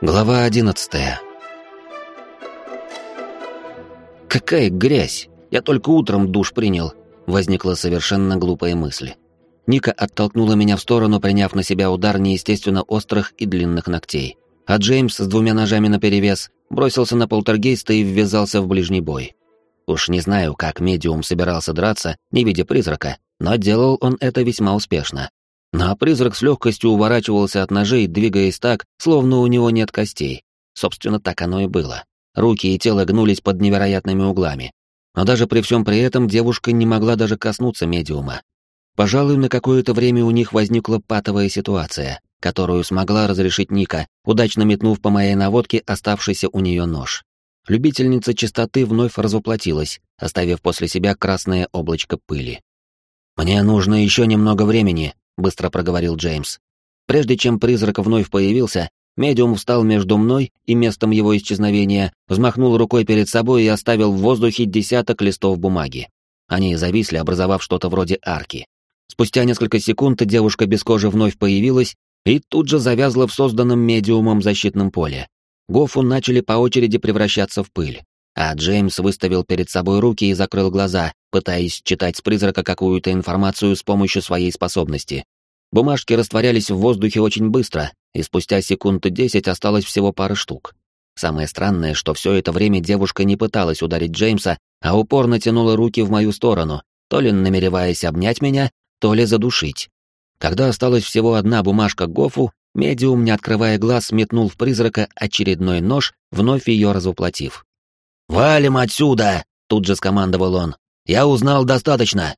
Глава одиннадцатая. «Какая грязь! Я только утром душ принял!» Возникла совершенно глупая мысль. Ника оттолкнула меня в сторону, приняв на себя удар неестественно острых и длинных ногтей. А Джеймс с двумя ножами наперевес бросился на полтергейста и ввязался в ближний бой. Уж не знаю, как медиум собирался драться, не видя призрака, но делал он это весьма успешно. Но призрак с легкостью уворачивался от ножей, двигаясь так, словно у него нет костей. Собственно, так оно и было. Руки и тело гнулись под невероятными углами. Но даже при всем при этом девушка не могла даже коснуться медиума. Пожалуй, на какое-то время у них возникла патовая ситуация, которую смогла разрешить Ника, удачно метнув по моей наводке оставшийся у нее нож. Любительница чистоты вновь развоплотилась, оставив после себя красное облачко пыли. «Мне нужно еще немного времени», быстро проговорил Джеймс. Прежде чем призрак вновь появился, медиум встал между мной и местом его исчезновения, взмахнул рукой перед собой и оставил в воздухе десяток листов бумаги. Они зависли, образовав что-то вроде арки. Спустя несколько секунд девушка без кожи вновь появилась и тут же завязла в созданном медиумом защитном поле. Гофу начали по очереди превращаться в пыль, а Джеймс выставил перед собой руки и закрыл глаза, пытаясь читать с призрака какую-то информацию с помощью своей способности. Бумажки растворялись в воздухе очень быстро, и спустя секунды десять осталось всего пара штук. Самое странное, что все это время девушка не пыталась ударить Джеймса, а упорно тянула руки в мою сторону, то ли намереваясь обнять меня, то ли задушить. Когда осталась всего одна бумажка Гофу, медиум, не открывая глаз, метнул в призрака очередной нож, вновь ее разоплотив. «Валим отсюда!» — тут же скомандовал он. «Я узнал достаточно.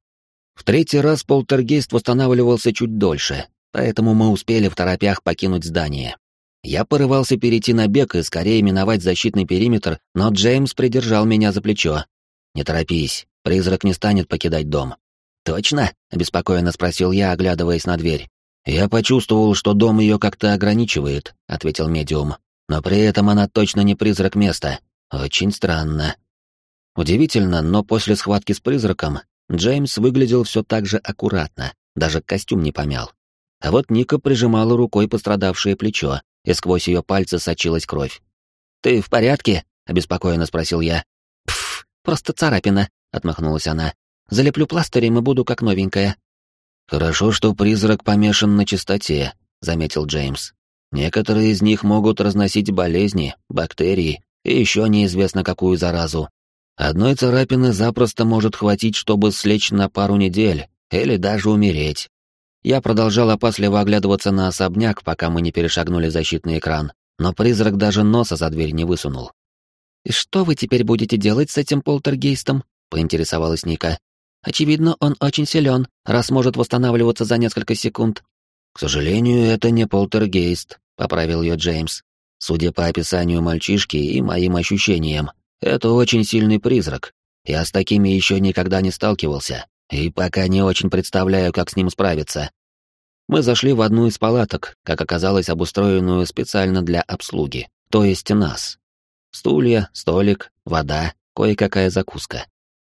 В третий раз полтергейст восстанавливался чуть дольше, поэтому мы успели в торопях покинуть здание. Я порывался перейти на бег и скорее миновать защитный периметр, но Джеймс придержал меня за плечо. «Не торопись, призрак не станет покидать дом». «Точно?» — обеспокоенно спросил я, оглядываясь на дверь. «Я почувствовал, что дом ее как-то ограничивает», — ответил медиум. «Но при этом она точно не призрак места. Очень странно». Удивительно, но после схватки с призраком Джеймс выглядел все так же аккуратно, даже костюм не помял. А вот Ника прижимала рукой пострадавшее плечо, и сквозь ее пальцы сочилась кровь. «Ты в порядке?» — обеспокоенно спросил я. «Пф, просто царапина», — отмахнулась она. «Залеплю пластырем и буду как новенькая». «Хорошо, что призрак помешан на чистоте», — заметил Джеймс. «Некоторые из них могут разносить болезни, бактерии и еще неизвестно какую заразу. Одной царапины запросто может хватить, чтобы слечь на пару недель или даже умереть. Я продолжал опасливо оглядываться на особняк, пока мы не перешагнули защитный экран, но призрак даже носа за дверь не высунул. «И что вы теперь будете делать с этим полтергейстом?» — поинтересовалась Ника. «Очевидно, он очень силен, раз может восстанавливаться за несколько секунд». «К сожалению, это не полтергейст», — поправил ее Джеймс. «Судя по описанию мальчишки и моим ощущениям, это очень сильный призрак. Я с такими еще никогда не сталкивался, и пока не очень представляю, как с ним справиться. Мы зашли в одну из палаток, как оказалось, обустроенную специально для обслуги, то есть нас. Стулья, столик, вода, кое-какая закуска.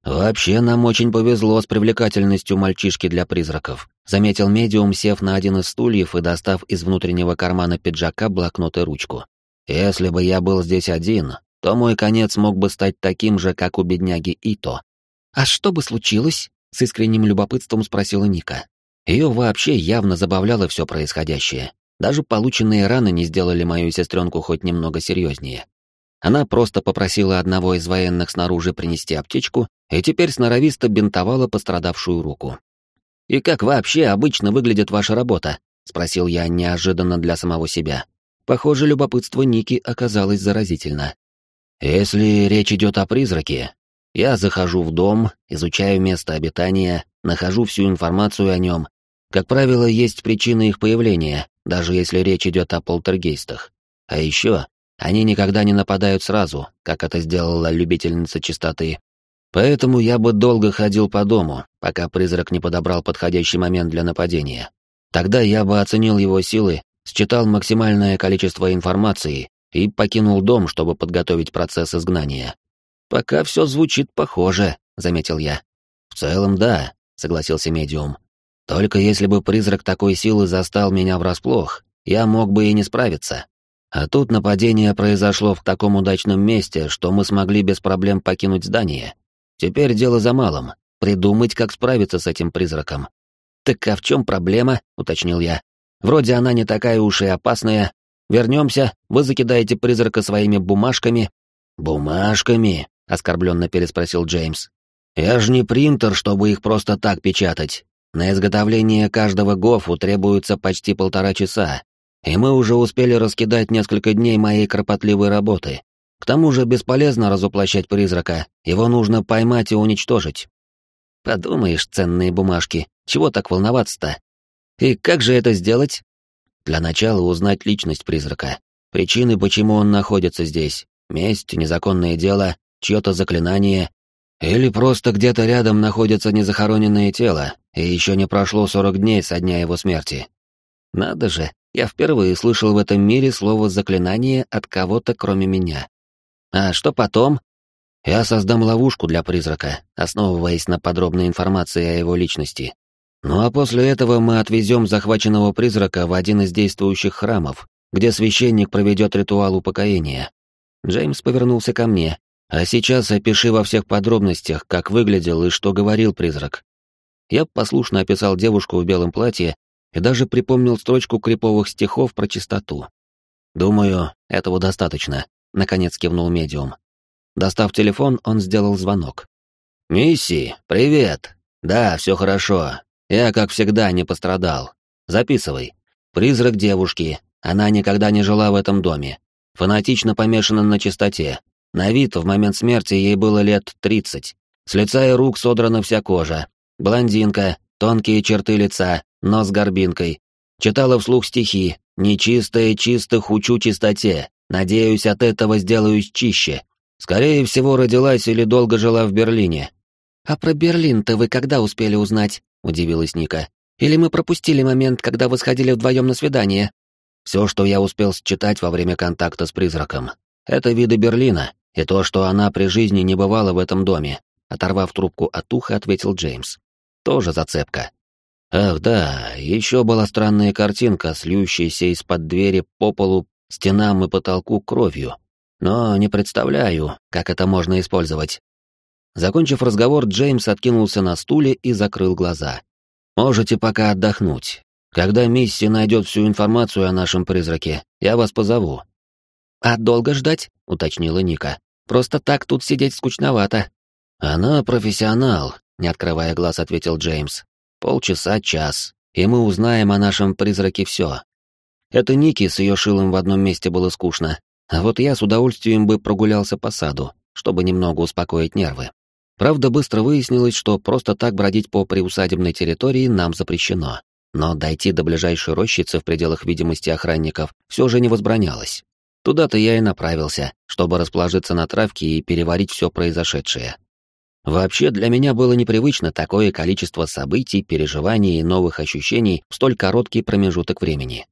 «Вообще нам очень повезло с привлекательностью мальчишки для призраков», заметил медиум, сев на один из стульев и достав из внутреннего кармана пиджака блокнот и ручку. «Если бы я был здесь один, то мой конец мог бы стать таким же, как у бедняги Ито. «А что бы случилось?» — с искренним любопытством спросила Ника. Ее вообще явно забавляло все происходящее. Даже полученные раны не сделали мою сестренку хоть немного серьезнее. Она просто попросила одного из военных снаружи принести аптечку и теперь сноровисто бинтовала пострадавшую руку. «И как вообще обычно выглядит ваша работа?» — спросил я неожиданно для самого себя. Похоже, любопытство Ники оказалось заразительно. Если речь идет о призраке, я захожу в дом, изучаю место обитания, нахожу всю информацию о нем. Как правило, есть причины их появления, даже если речь идет о полтергейстах. А еще, они никогда не нападают сразу, как это сделала любительница чистоты. Поэтому я бы долго ходил по дому, пока призрак не подобрал подходящий момент для нападения. Тогда я бы оценил его силы, считал максимальное количество информации и покинул дом, чтобы подготовить процесс изгнания. «Пока все звучит похоже», — заметил я. «В целом, да», — согласился медиум. «Только если бы призрак такой силы застал меня врасплох, я мог бы и не справиться. А тут нападение произошло в таком удачном месте, что мы смогли без проблем покинуть здание. Теперь дело за малым — придумать, как справиться с этим призраком. «Так а в чем проблема?» — уточнил я. «Вроде она не такая уж и опасная. Вернемся, вы закидаете призрака своими бумажками». «Бумажками?» — оскорбленно переспросил Джеймс. «Я же не принтер, чтобы их просто так печатать. На изготовление каждого гофу требуется почти полтора часа, и мы уже успели раскидать несколько дней моей кропотливой работы. К тому же бесполезно разуплощать призрака, его нужно поймать и уничтожить. Подумаешь, ценные бумажки, чего так волноваться-то? И как же это сделать? Для начала узнать личность призрака, причины, почему он находится здесь, месть, незаконное дело, чье-то заклинание, или просто где-то рядом находится незахороненное тело, и еще не прошло сорок дней со дня его смерти. Надо же, я впервые слышал в этом мире слово «заклинание» от кого-то, кроме меня. А что потом? Я создам ловушку для призрака, основываясь на подробной информации о его личности. Ну а после этого мы отвезем захваченного призрака в один из действующих храмов, где священник проведет ритуал упокоения. Джеймс повернулся ко мне. А сейчас опиши во всех подробностях, как выглядел и что говорил призрак. Я послушно описал девушку в белом платье и даже припомнил строчку криповых стихов про чистоту. «Думаю, этого достаточно», — наконец кивнул медиум. Достав телефон, он сделал звонок. «Мисси, привет! Да, все хорошо. Я, как всегда, не пострадал. Записывай. Призрак девушки. Она никогда не жила в этом доме. Фанатично помешана на чистоте. На вид в момент смерти ей было лет тридцать. С лица и рук содрана вся кожа. Блондинка, тонкие черты лица, нос горбинкой. Читала вслух стихи. «Нечистое чистых учу чистоте. Надеюсь, от этого сделаюсь чище. Скорее всего, родилась или долго жила в Берлине. «А про Берлин-то вы когда успели узнать?» — удивилась Ника. «Или мы пропустили момент, когда вы сходили вдвоем на свидание?» «Все, что я успел считать во время контакта с призраком. Это виды Берлина, и то, что она при жизни не бывала в этом доме», — оторвав трубку от уха, ответил Джеймс. «Тоже зацепка». Ах да, еще была странная картинка, слющаяся из-под двери по полу, стенам и потолку кровью но не представляю, как это можно использовать. Закончив разговор, Джеймс откинулся на стуле и закрыл глаза. «Можете пока отдохнуть. Когда Мисси найдет всю информацию о нашем призраке, я вас позову». «А долго ждать?» — уточнила Ника. «Просто так тут сидеть скучновато». «Она профессионал», — не открывая глаз, ответил Джеймс. «Полчаса, час, и мы узнаем о нашем призраке все. Это Ники с ее шилом в одном месте было скучно, а вот я с удовольствием бы прогулялся по саду, чтобы немного успокоить нервы. Правда, быстро выяснилось, что просто так бродить по приусадебной территории нам запрещено. Но дойти до ближайшей рощицы в пределах видимости охранников все же не возбранялось. Туда-то я и направился, чтобы расположиться на травке и переварить все произошедшее. Вообще, для меня было непривычно такое количество событий, переживаний и новых ощущений в столь короткий промежуток времени.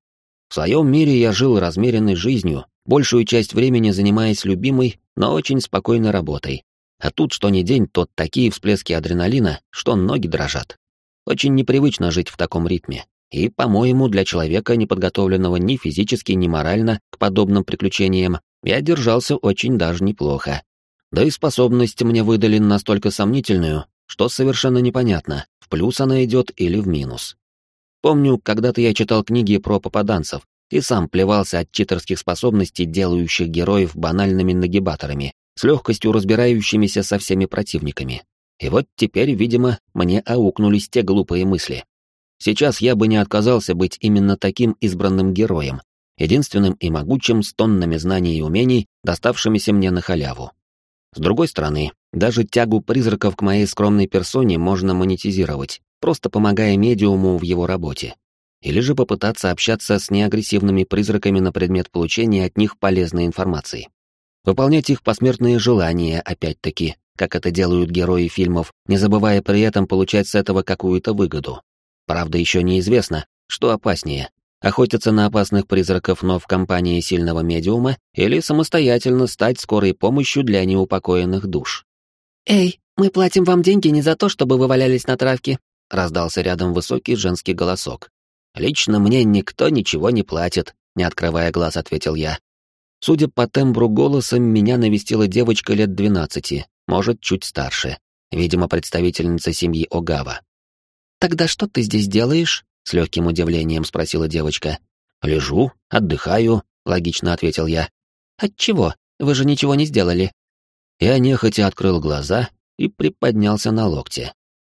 В своем мире я жил размеренной жизнью, большую часть времени занимаясь любимой, но очень спокойной работой. А тут что ни день, то такие всплески адреналина, что ноги дрожат. Очень непривычно жить в таком ритме. И, по-моему, для человека, не подготовленного ни физически, ни морально к подобным приключениям, я держался очень даже неплохо. Да и способность мне выдали настолько сомнительную, что совершенно непонятно, в плюс она идет или в минус. Помню, когда-то я читал книги про попаданцев, и сам плевался от читерских способностей, делающих героев банальными нагибаторами, с легкостью разбирающимися со всеми противниками. И вот теперь, видимо, мне аукнулись те глупые мысли. Сейчас я бы не отказался быть именно таким избранным героем, единственным и могучим с тоннами знаний и умений, доставшимися мне на халяву. С другой стороны, даже тягу призраков к моей скромной персоне можно монетизировать, просто помогая медиуму в его работе или же попытаться общаться с неагрессивными призраками на предмет получения от них полезной информации. Выполнять их посмертные желания, опять-таки, как это делают герои фильмов, не забывая при этом получать с этого какую-то выгоду. Правда, еще неизвестно, что опаснее — охотиться на опасных призраков, но в компании сильного медиума, или самостоятельно стать скорой помощью для неупокоенных душ. «Эй, мы платим вам деньги не за то, чтобы вы валялись на травке», — раздался рядом высокий женский голосок. «Лично мне никто ничего не платит», — не открывая глаз, ответил я. Судя по тембру голоса, меня навестила девочка лет двенадцати, может, чуть старше, видимо, представительница семьи Огава. «Тогда что ты здесь делаешь?» — с легким удивлением спросила девочка. «Лежу, отдыхаю», — логично ответил я. «Отчего? Вы же ничего не сделали». Я нехотя открыл глаза и приподнялся на локте.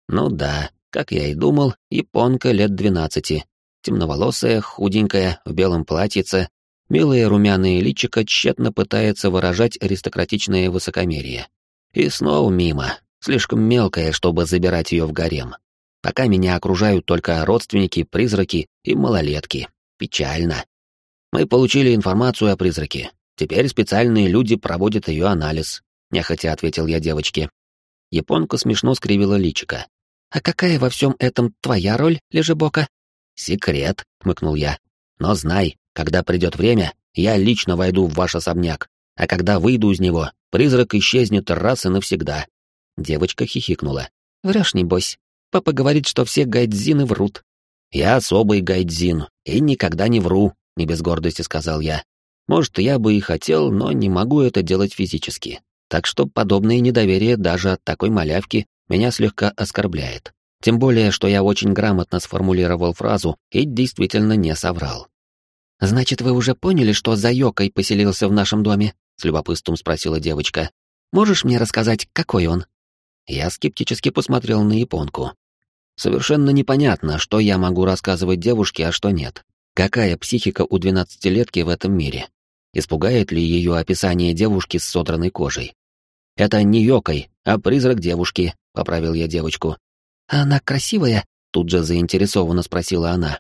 Ну да, как я и думал, японка лет двенадцати. Темноволосая, худенькая, в белом платьице, милое румяное личико тщетно пытается выражать аристократичное высокомерие. И снова мимо, слишком мелкая, чтобы забирать ее в гарем. Пока меня окружают только родственники, призраки и малолетки. Печально. Мы получили информацию о призраке. Теперь специальные люди проводят ее анализ, нехотя ответил я девочке. Японка смешно скривила личико. «А какая во всем этом твоя роль, Лежебока?» «Секрет», — хмыкнул я. «Но знай, когда придет время, я лично войду в ваш особняк, а когда выйду из него, призрак исчезнет раз и навсегда». Девочка хихикнула. «Врешь, небось. Папа говорит, что все гайдзины врут». «Я особый гайдзин, и никогда не вру», — не без гордости сказал я. «Может, я бы и хотел, но не могу это делать физически. Так что подобное недоверие даже от такой малявки меня слегка оскорбляет. Тем более, что я очень грамотно сформулировал фразу и действительно не соврал. «Значит, вы уже поняли, что за Йокой поселился в нашем доме?» — с любопытством спросила девочка. «Можешь мне рассказать, какой он?» Я скептически посмотрел на японку. Совершенно непонятно, что я могу рассказывать девушке, а что нет. Какая психика у двенадцатилетки в этом мире? Испугает ли ее описание девушки с содранной кожей? «Это не Йокой, а призрак девушки», — поправил я девочку. «А она красивая?» — тут же заинтересованно спросила она.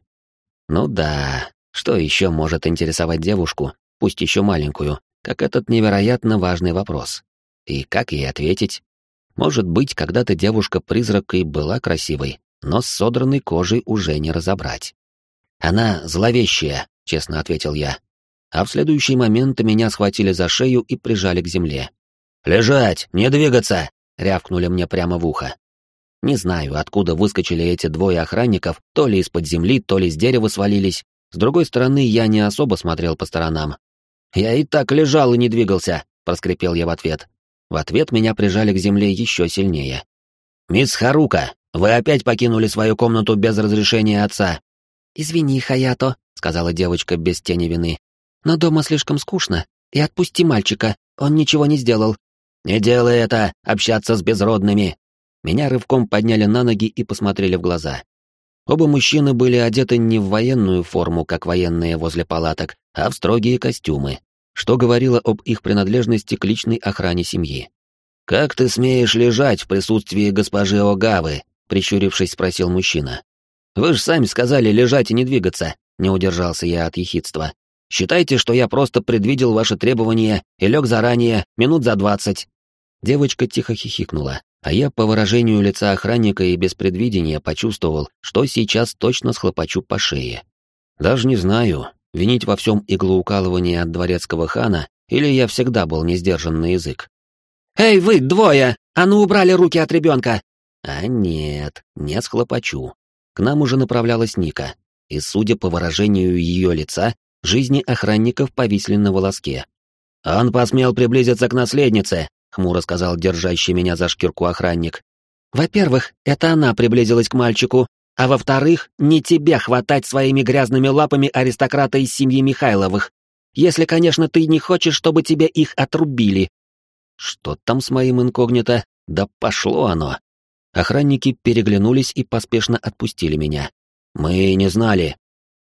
«Ну да, что еще может интересовать девушку, пусть еще маленькую, как этот невероятно важный вопрос? И как ей ответить? Может быть, когда-то девушка-призрак и была красивой, но с содранной кожей уже не разобрать. «Она зловещая», — честно ответил я. А в следующий момент меня схватили за шею и прижали к земле. «Лежать! Не двигаться!» — рявкнули мне прямо в ухо. Не знаю, откуда выскочили эти двое охранников, то ли из-под земли, то ли с дерева свалились. С другой стороны, я не особо смотрел по сторонам. «Я и так лежал и не двигался», — проскрипел я в ответ. В ответ меня прижали к земле еще сильнее. «Мисс Харука, вы опять покинули свою комнату без разрешения отца». «Извини, Хаято», — сказала девочка без тени вины. «Но дома слишком скучно, и отпусти мальчика, он ничего не сделал, «Не делай это, общаться с безродными!» Меня рывком подняли на ноги и посмотрели в глаза. Оба мужчины были одеты не в военную форму, как военные возле палаток, а в строгие костюмы, что говорило об их принадлежности к личной охране семьи. «Как ты смеешь лежать в присутствии госпожи Огавы?» — прищурившись, спросил мужчина. «Вы же сами сказали лежать и не двигаться», — не удержался я от ехидства. «Считайте, что я просто предвидел ваши требования и лег заранее, минут за двадцать. Девочка тихо хихикнула, а я по выражению лица охранника и без предвидения почувствовал, что сейчас точно схлопочу по шее. Даже не знаю, винить во всем иглоукалывание от дворецкого хана, или я всегда был не сдержан на язык. «Эй, вы, двое! А ну убрали руки от ребенка!» А нет, не схлопочу. К нам уже направлялась Ника, и, судя по выражению ее лица, жизни охранников повисли на волоске. «Он посмел приблизиться к наследнице, хмуро сказал держащий меня за шкирку охранник. Во-первых, это она приблизилась к мальчику, а во-вторых, не тебе хватать своими грязными лапами аристократа из семьи Михайловых. Если, конечно, ты не хочешь, чтобы тебе их отрубили. Что там с моим инкогнито? Да пошло оно. Охранники переглянулись и поспешно отпустили меня. Мы не знали.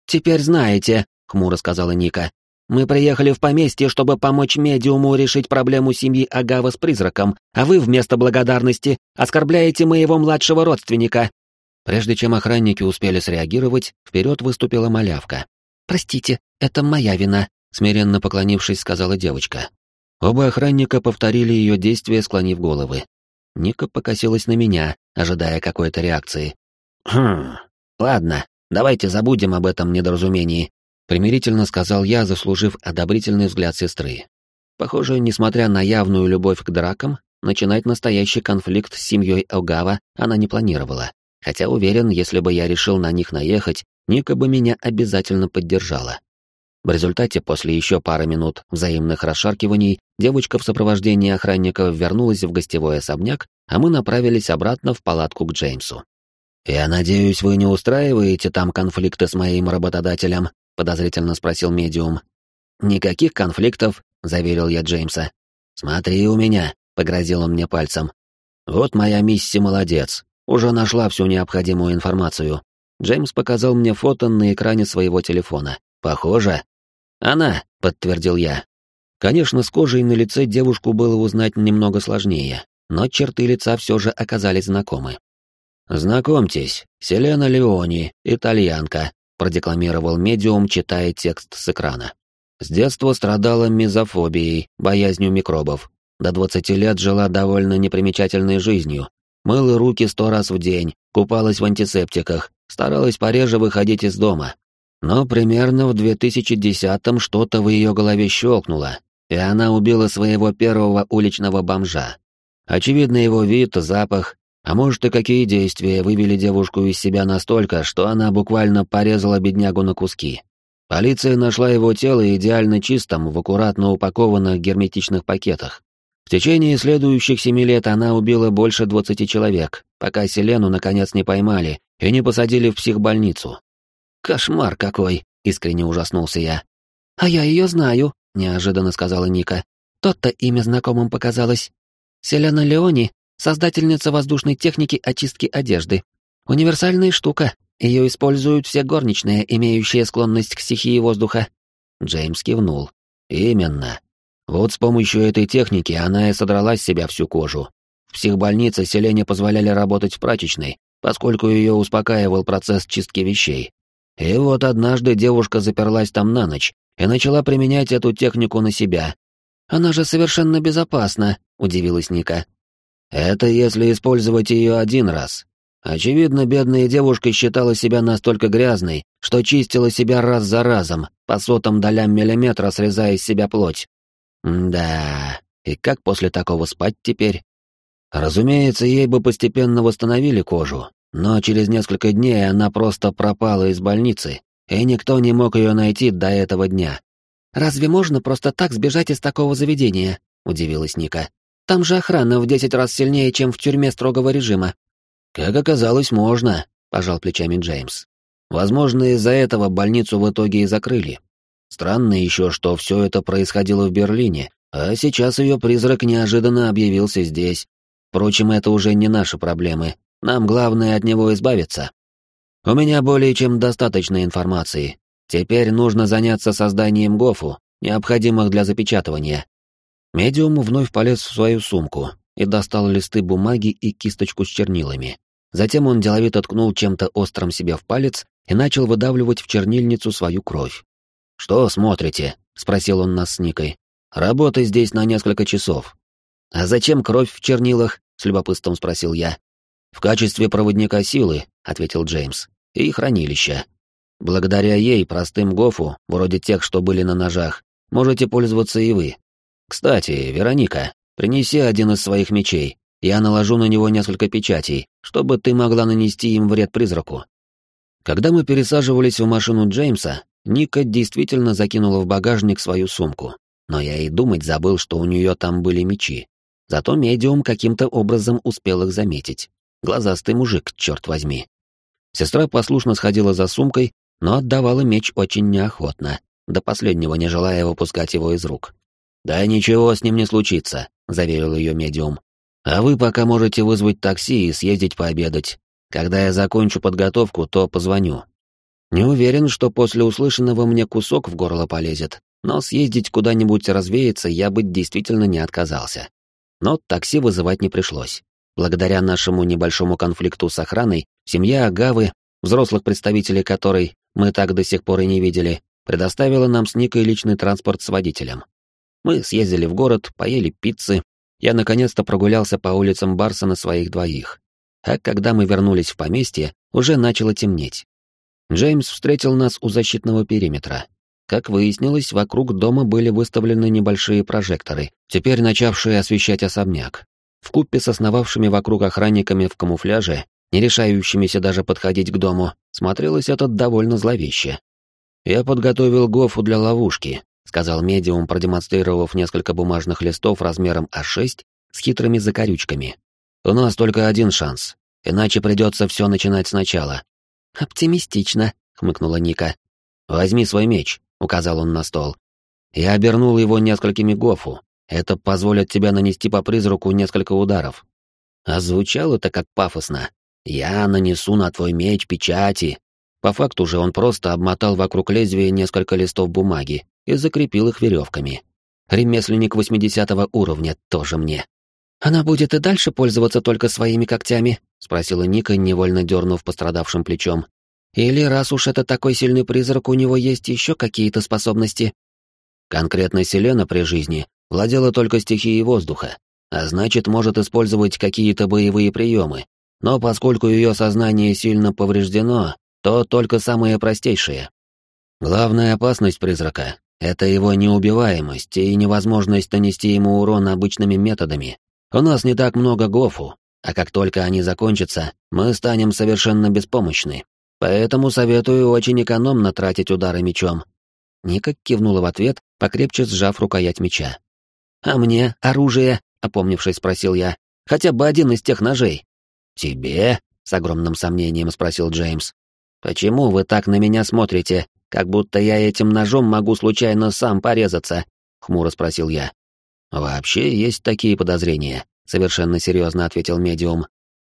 Теперь знаете, хмуро сказала Ника. Мы приехали в поместье, чтобы помочь медиуму решить проблему семьи Агава с призраком, а вы вместо благодарности оскорбляете моего младшего родственника». Прежде чем охранники успели среагировать, вперед выступила малявка. «Простите, это моя вина», — смиренно поклонившись, сказала девочка. Оба охранника повторили ее действия, склонив головы. Ника покосилась на меня, ожидая какой-то реакции. «Хм, ладно, давайте забудем об этом недоразумении примирительно сказал я, заслужив одобрительный взгляд сестры. Похоже, несмотря на явную любовь к дракам, начинать настоящий конфликт с семьей Огава она не планировала. Хотя уверен, если бы я решил на них наехать, Ника бы меня обязательно поддержала. В результате, после еще пары минут взаимных расшаркиваний, девочка в сопровождении охранника вернулась в гостевой особняк, а мы направились обратно в палатку к Джеймсу. «Я надеюсь, вы не устраиваете там конфликты с моим работодателем?» — подозрительно спросил медиум. «Никаких конфликтов», — заверил я Джеймса. «Смотри у меня», — погрозил он мне пальцем. «Вот моя миссия молодец. Уже нашла всю необходимую информацию». Джеймс показал мне фото на экране своего телефона. «Похоже?» «Она», — подтвердил я. Конечно, с кожей на лице девушку было узнать немного сложнее, но черты лица все же оказались знакомы. «Знакомьтесь, Селена Леони, итальянка», — продекламировал медиум, читая текст с экрана. С детства страдала мизофобией, боязнью микробов. До 20 лет жила довольно непримечательной жизнью. Мыла руки сто раз в день, купалась в антисептиках, старалась пореже выходить из дома. Но примерно в 2010-м что-то в ее голове щелкнуло, и она убила своего первого уличного бомжа. Очевидно, его вид, запах, а может и какие действия вывели девушку из себя настолько, что она буквально порезала беднягу на куски. Полиция нашла его тело идеально чистым в аккуратно упакованных герметичных пакетах. В течение следующих семи лет она убила больше двадцати человек, пока Селену наконец не поймали и не посадили в психбольницу. «Кошмар какой!» — искренне ужаснулся я. «А я ее знаю», — неожиданно сказала Ника. «Тот-то имя знакомым показалось. Селена Леони — создательница воздушной техники очистки одежды. Универсальная штука, ее используют все горничные, имеющие склонность к стихии воздуха». Джеймс кивнул. «Именно. Вот с помощью этой техники она и содрала с себя всю кожу. В психбольнице Селене позволяли работать в прачечной, поскольку ее успокаивал процесс чистки вещей. И вот однажды девушка заперлась там на ночь и начала применять эту технику на себя. «Она же совершенно безопасна», — удивилась Ника. «Это если использовать ее один раз. Очевидно, бедная девушка считала себя настолько грязной, что чистила себя раз за разом, по сотым долям миллиметра срезая из себя плоть. да, и как после такого спать теперь? Разумеется, ей бы постепенно восстановили кожу, но через несколько дней она просто пропала из больницы, и никто не мог ее найти до этого дня. «Разве можно просто так сбежать из такого заведения?» — удивилась Ника. «Там же охрана в десять раз сильнее, чем в тюрьме строгого режима». «Как оказалось, можно», — пожал плечами Джеймс. «Возможно, из-за этого больницу в итоге и закрыли. Странно еще, что все это происходило в Берлине, а сейчас ее призрак неожиданно объявился здесь. Впрочем, это уже не наши проблемы, нам главное от него избавиться. У меня более чем достаточно информации. Теперь нужно заняться созданием гофу, необходимых для запечатывания. Медиум вновь полез в свою сумку и достал листы бумаги и кисточку с чернилами. Затем он деловито ткнул чем-то острым себе в палец и начал выдавливать в чернильницу свою кровь. «Что смотрите?» — спросил он нас с Никой. «Работа здесь на несколько часов». «А зачем кровь в чернилах?» — с любопытством спросил я. «В качестве проводника силы», — ответил Джеймс, — «и хранилища. Благодаря ей, простым гофу, вроде тех, что были на ножах, можете пользоваться и вы. Кстати, Вероника, принеси один из своих мечей, я наложу на него несколько печатей, чтобы ты могла нанести им вред призраку». Когда мы пересаживались в машину Джеймса, Ника действительно закинула в багажник свою сумку, но я и думать забыл, что у нее там были мечи. Зато медиум каким-то образом успел их заметить. Глазастый мужик, черт возьми. Сестра послушно сходила за сумкой, но отдавала меч очень неохотно, до последнего не желая выпускать его из рук. «Да ничего с ним не случится», — заверил ее медиум. «А вы пока можете вызвать такси и съездить пообедать. Когда я закончу подготовку, то позвоню. Не уверен, что после услышанного мне кусок в горло полезет, но съездить куда-нибудь развеяться я бы действительно не отказался. Но такси вызывать не пришлось. Благодаря нашему небольшому конфликту с охраной, семья Агавы, взрослых представителей которой мы так до сих пор и не видели, предоставила нам с Никой личный транспорт с водителем. Мы съездили в город, поели пиццы, я наконец-то прогулялся по улицам Барса на своих двоих. А когда мы вернулись в поместье, уже начало темнеть. Джеймс встретил нас у защитного периметра. Как выяснилось, вокруг дома были выставлены небольшие прожекторы, теперь начавшие освещать особняк. Вкупе с основавшими вокруг охранниками в камуфляже, не решающимися даже подходить к дому, смотрелось это довольно зловеще. «Я подготовил Гофу для ловушки», — сказал медиум, продемонстрировав несколько бумажных листов размером А6 с хитрыми закорючками. «У нас только один шанс, иначе придется все начинать сначала». «Оптимистично», — хмыкнула Ника. «Возьми свой меч», — указал он на стол. Я обернул его несколькими гофу. Это позволит тебе нанести по призраку несколько ударов. А звучало-то как пафосно. Я нанесу на твой меч печати. По факту же он просто обмотал вокруг лезвия несколько листов бумаги и закрепил их веревками. Ремесленник 80 уровня тоже мне. «Она будет и дальше пользоваться только своими когтями?» — спросила Ника, невольно дернув пострадавшим плечом. «Или раз уж это такой сильный призрак, у него есть еще какие-то способности?» Конкретно Селена при жизни владела только стихией воздуха, а значит, может использовать какие-то боевые приемы. Но поскольку ее сознание сильно повреждено, то только самые простейшие. Главная опасность призрака — это его неубиваемость и невозможность нанести ему урон обычными методами. У нас не так много гофу, а как только они закончатся, мы станем совершенно беспомощны. Поэтому советую очень экономно тратить удары мечом. Ника кивнула в ответ, покрепче сжав рукоять меча. «А мне оружие?» — опомнившись, спросил я. «Хотя бы один из тех ножей». «Тебе?» — с огромным сомнением спросил Джеймс. «Почему вы так на меня смотрите, как будто я этим ножом могу случайно сам порезаться?» — хмуро спросил я. «Вообще есть такие подозрения», — совершенно серьезно ответил медиум.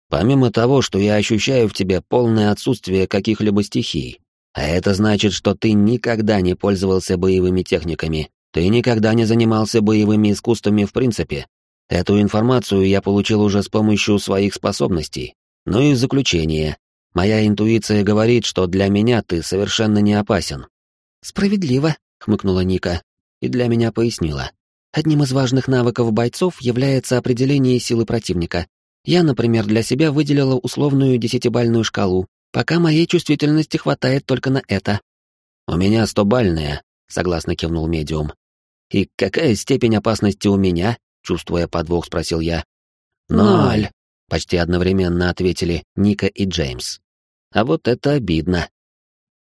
«Помимо того, что я ощущаю в тебе полное отсутствие каких-либо стихий, а это значит, что ты никогда не пользовался боевыми техниками, ты никогда не занимался боевыми искусствами в принципе. Эту информацию я получил уже с помощью своих способностей. Ну и заключение. Моя интуиция говорит, что для меня ты совершенно не опасен. Справедливо, хмыкнула Ника и для меня пояснила. Одним из важных навыков бойцов является определение силы противника. Я, например, для себя выделила условную десятибальную шкалу, Пока моей чувствительности хватает только на это. У меня стобальная, согласно кивнул медиум. И какая степень опасности у меня? Чувствуя подвох, спросил я. Ноль. Почти одновременно ответили Ника и Джеймс. А вот это обидно.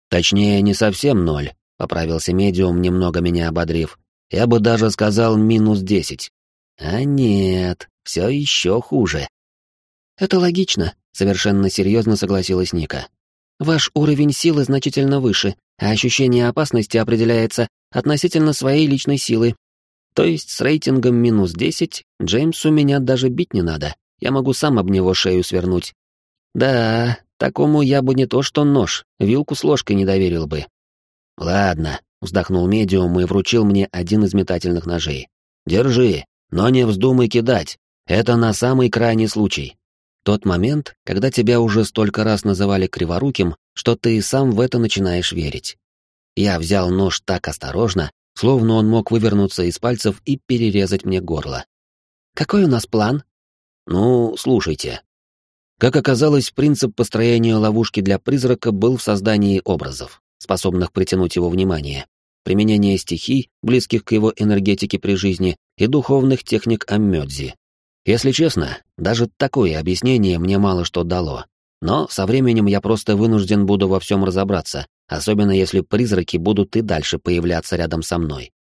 Точнее, не совсем ноль, поправился медиум, немного меня ободрив. Я бы даже сказал минус десять. А нет, все еще хуже. Это логично, совершенно серьезно согласилась Ника. Ваш уровень силы значительно выше, а ощущение опасности определяется относительно своей личной силы. То есть с рейтингом минус 10 Джеймсу меня даже бить не надо. Я могу сам об него шею свернуть. Да, такому я бы не то что нож, вилку с ложкой не доверил бы. Ладно, вздохнул медиум и вручил мне один из метательных ножей. Держи, но не вздумай кидать. Это на самый крайний случай. Тот момент, когда тебя уже столько раз называли криворуким, что ты и сам в это начинаешь верить. Я взял нож так осторожно, словно он мог вывернуться из пальцев и перерезать мне горло. «Какой у нас план?» «Ну, слушайте». Как оказалось, принцип построения ловушки для призрака был в создании образов, способных притянуть его внимание, применение стихий, близких к его энергетике при жизни, и духовных техник Аммёдзи, если честно, даже такое объяснение мне мало что дало. Но со временем я просто вынужден буду во всем разобраться, особенно если призраки будут и дальше появляться рядом со мной.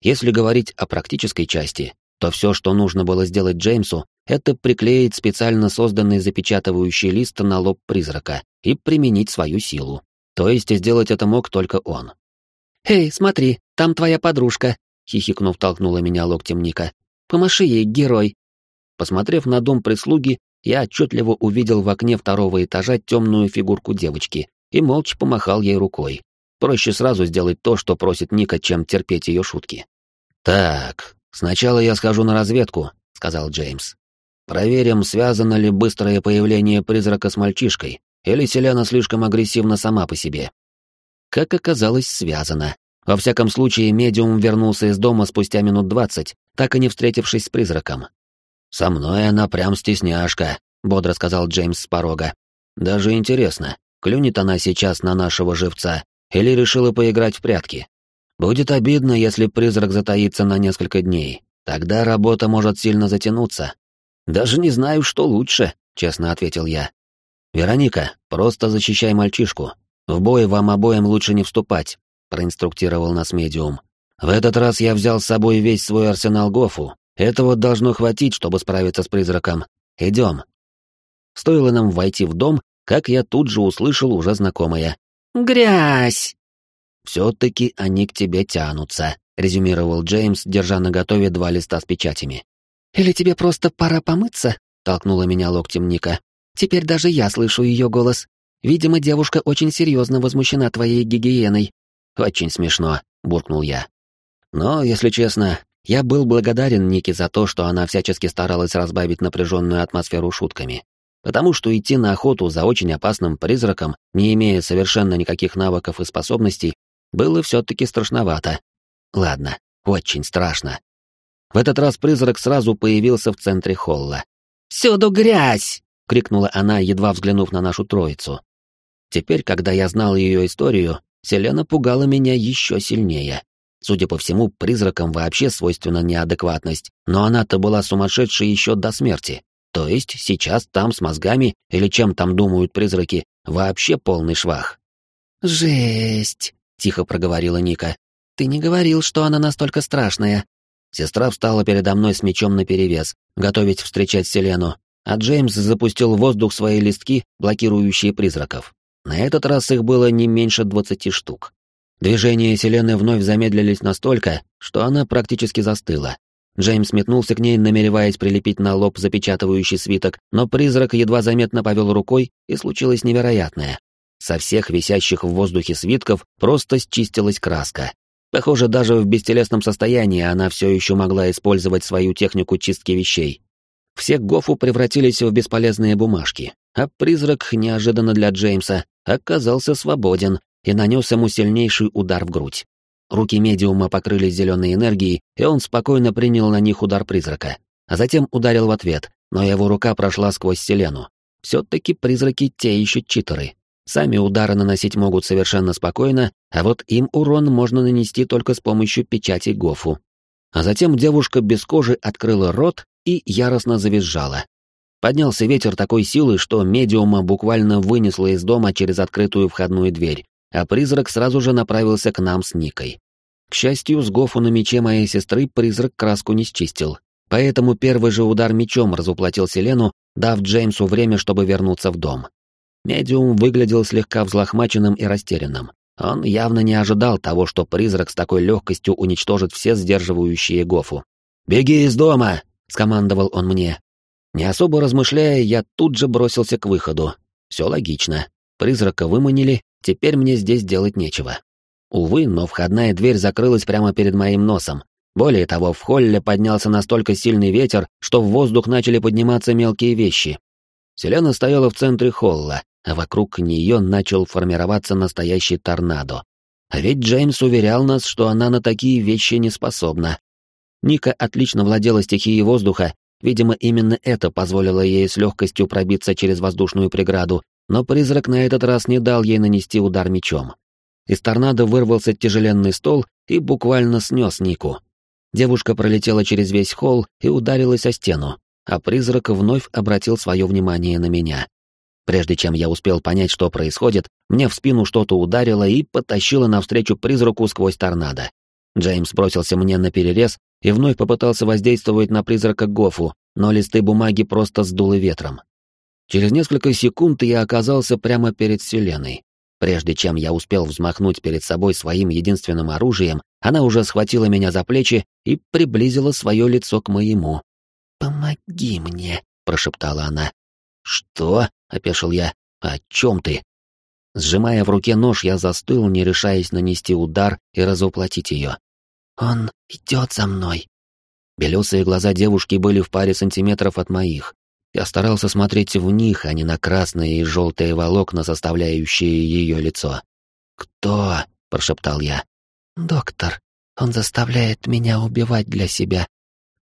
Если говорить о практической части, то все, что нужно было сделать Джеймсу, это приклеить специально созданный запечатывающий лист на лоб призрака и применить свою силу. То есть сделать это мог только он. «Эй, смотри, там твоя подружка», — хихикнув, толкнула меня локтем Ника. «Помаши ей, герой». Посмотрев на дом прислуги, я отчетливо увидел в окне второго этажа темную фигурку девочки и молча помахал ей рукой. Проще сразу сделать то, что просит Ника, чем терпеть ее шутки. «Так, сначала я схожу на разведку», — сказал Джеймс. «Проверим, связано ли быстрое появление призрака с мальчишкой, или Селена слишком агрессивна сама по себе». Как оказалось, связано. Во всяком случае, медиум вернулся из дома спустя минут двадцать, так и не встретившись с призраком, «Со мной она прям стесняшка», — бодро сказал Джеймс с порога. «Даже интересно, клюнет она сейчас на нашего живца или решила поиграть в прятки? Будет обидно, если призрак затаится на несколько дней. Тогда работа может сильно затянуться. Даже не знаю, что лучше, честно ответил я. Вероника, просто защищай мальчишку. В бой вам обоим лучше не вступать. проинструктировал нас медиум. «В этот раз я взял с собой весь свой арсенал Гофу. Этого должно хватить, чтобы справиться с призраком. Идем». Стоило нам войти в дом, как я тут же услышал уже знакомое. «Грязь!» «Все-таки они к тебе тянутся», — резюмировал Джеймс, держа на готове два листа с печатями. «Или тебе просто пора помыться?» — толкнула меня локтем Ника. «Теперь даже я слышу ее голос. Видимо, девушка очень серьезно возмущена твоей гигиеной». «Очень смешно», — буркнул я. Но, если честно, я был благодарен Нике за то, что она всячески старалась разбавить напряженную атмосферу шутками. Потому что идти на охоту за очень опасным призраком, не имея совершенно никаких навыков и способностей, было все-таки страшновато. Ладно, очень страшно. В этот раз призрак сразу появился в центре холла. «Всюду грязь!» — крикнула она, едва взглянув на нашу троицу. Теперь, когда я знал ее историю, Селена пугала меня еще сильнее. Судя по всему, призракам вообще свойственна неадекватность, но она-то была сумасшедшей еще до смерти. То есть сейчас там с мозгами, или чем там думают призраки, вообще полный швах. «Жесть!» — тихо проговорила Ника. «Ты не говорил, что она настолько страшная». Сестра встала передо мной с мечом наперевес, готовить встречать Селену, а Джеймс запустил в воздух свои листки, блокирующие призраков. На этот раз их было не меньше двадцати штук. Движения Селены вновь замедлились настолько, что она практически застыла. Джеймс метнулся к ней, намереваясь прилепить на лоб запечатывающий свиток, но призрак едва заметно повел рукой, и случилось невероятное. Со всех висящих в воздухе свитков просто счистилась краска. Похоже, даже в бестелесном состоянии она все еще могла использовать свою технику чистки вещей. Все гофу превратились в бесполезные бумажки, а призрак, неожиданно для Джеймса, оказался свободен, и нанес ему сильнейший удар в грудь. Руки медиума покрылись зеленой энергией, и он спокойно принял на них удар призрака, а затем ударил в ответ, но его рука прошла сквозь селену. Все-таки призраки те еще читеры. Сами удары наносить могут совершенно спокойно, а вот им урон можно нанести только с помощью печати Гофу. А затем девушка без кожи открыла рот и яростно завизжала. Поднялся ветер такой силы, что медиума буквально вынесло из дома через открытую входную дверь, а призрак сразу же направился к нам с Никой. К счастью, с Гофу на мече моей сестры призрак краску не счистил, поэтому первый же удар мечом разуплотил Селену, дав Джеймсу время, чтобы вернуться в дом. Медиум выглядел слегка взлохмаченным и растерянным. Он явно не ожидал того, что призрак с такой легкостью уничтожит все сдерживающие Гофу. «Беги из дома!» — скомандовал он мне. Не особо размышляя, я тут же бросился к выходу. Все логично. Призрака выманили, теперь мне здесь делать нечего. Увы, но входная дверь закрылась прямо перед моим носом. Более того, в холле поднялся настолько сильный ветер, что в воздух начали подниматься мелкие вещи. Селена стояла в центре холла, а вокруг нее начал формироваться настоящий торнадо. А ведь Джеймс уверял нас, что она на такие вещи не способна. Ника отлично владела стихией воздуха, видимо, именно это позволило ей с легкостью пробиться через воздушную преграду но призрак на этот раз не дал ей нанести удар мечом. Из торнадо вырвался тяжеленный стол и буквально снес Нику. Девушка пролетела через весь холл и ударилась о стену, а призрак вновь обратил свое внимание на меня. Прежде чем я успел понять, что происходит, мне в спину что-то ударило и потащило навстречу призраку сквозь торнадо. Джеймс бросился мне на перерез и вновь попытался воздействовать на призрака Гофу, но листы бумаги просто сдуло ветром. Через несколько секунд я оказался прямо перед Селеной. Прежде чем я успел взмахнуть перед собой своим единственным оружием, она уже схватила меня за плечи и приблизила свое лицо к моему. «Помоги мне», — прошептала она. «Что?» — опешил я. «О чем ты?» Сжимая в руке нож, я застыл, не решаясь нанести удар и разоплатить ее. «Он идет за мной». Белесые глаза девушки были в паре сантиметров от моих, я старался смотреть в них, а не на красные и желтые волокна, составляющие ее лицо. «Кто?» — прошептал я. «Доктор. Он заставляет меня убивать для себя».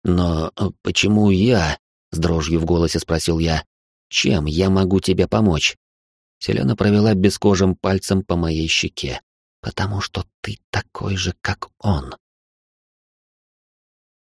«Но э, почему я?» — с дрожью в голосе спросил я. «Чем я могу тебе помочь?» Селена провела бескожим пальцем по моей щеке. «Потому что ты такой же, как он».